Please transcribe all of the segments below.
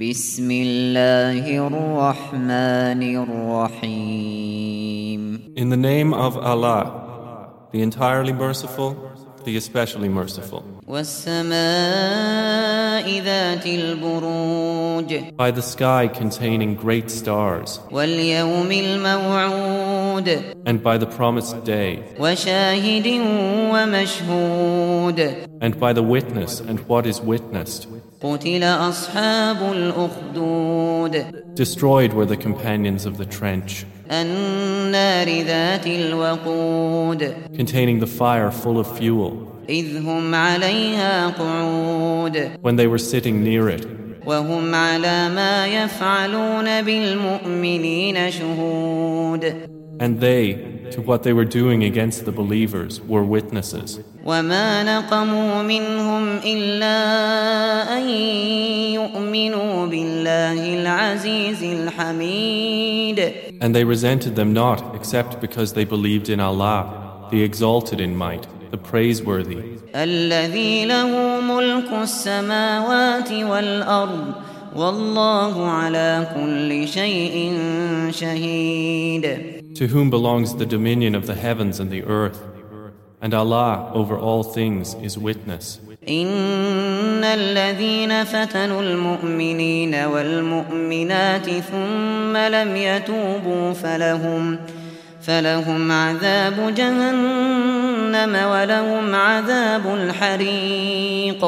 بسم الله الرحمن الرحيم In the name of Allah, the entirely merciful, the especially merciful. والسماء ذات البروج By the sky containing great stars, واليوم الموعود and by the promised day, وشاهد ومشهود and by the witness and what is witnessed. قتل أصحاب الأخدود Destroyed were the companions of the trench, النار ذات الوقود containing the fire full of fuel, إذ هم عليها قعود when they were sitting near it, وهم على ما يفعلون بالمؤمنين شهود and they, to what they were doing against the believers, were witnesses. وما نقموا منهم إلا أن يؤمنوا بالله العزيز الحميد And they resented them not, except because they believed in Allah, the exalted in might, the praiseworthy, الذي له ملك السماوات والأرض والله على كل شيء شهيد to whom belongs the dominion of the heavens and the earth. And Allah over all things is witness. إن الذين فتنوا المؤمنين والمؤمنات ثم لم يتوبوا فلهم فلهم عذاب جهنم ولهم عذاب الحريق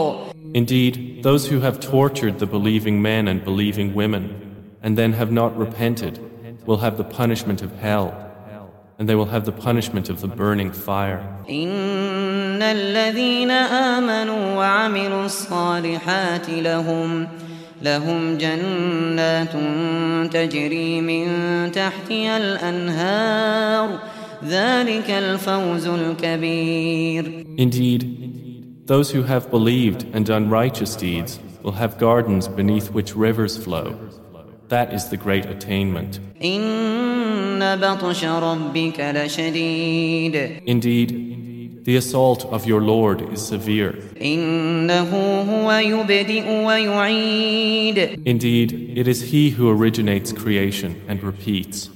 Indeed, those who have tortured the believing men and believing women, and then have not repented, will have the punishment of hell, and they will have the punishment of the burning fire. إن الذين آمنوا وعملوا الصالحات لهم لهم جنات تجري من تحتها الأنهار ذلك الفوز الكبير Indeed, those who have believed and done righteous deeds will have gardens beneath which rivers flow. That is the great attainment. Indeed, the assault of your Lord is severe. Indeed, it is He who originates creation and repeats.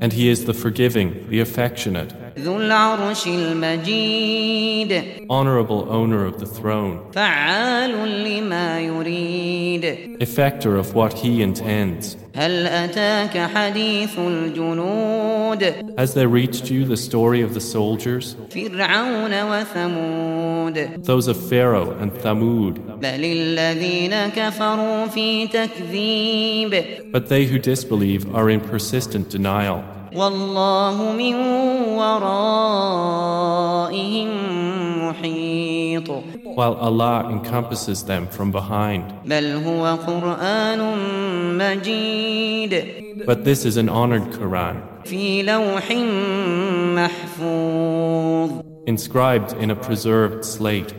And He is the forgiving, the affectionate. ذو العرش المجيد honorable owner of the throne, فعال لما يريد effector of what He intends. هل أتاك حديث الجنود Has there reached you the story of the soldiers, فرعون وثمود those of Pharaoh and Thamud? بل الذين كفروا في تكذيب But they who disbelieve are in persistent denial. والله من ورائهم محيط while Allah encompasses them from behind. بل هو قرآن مجيد But this is an honored Quran, في لوح محفوظ inscribed in a preserved slate.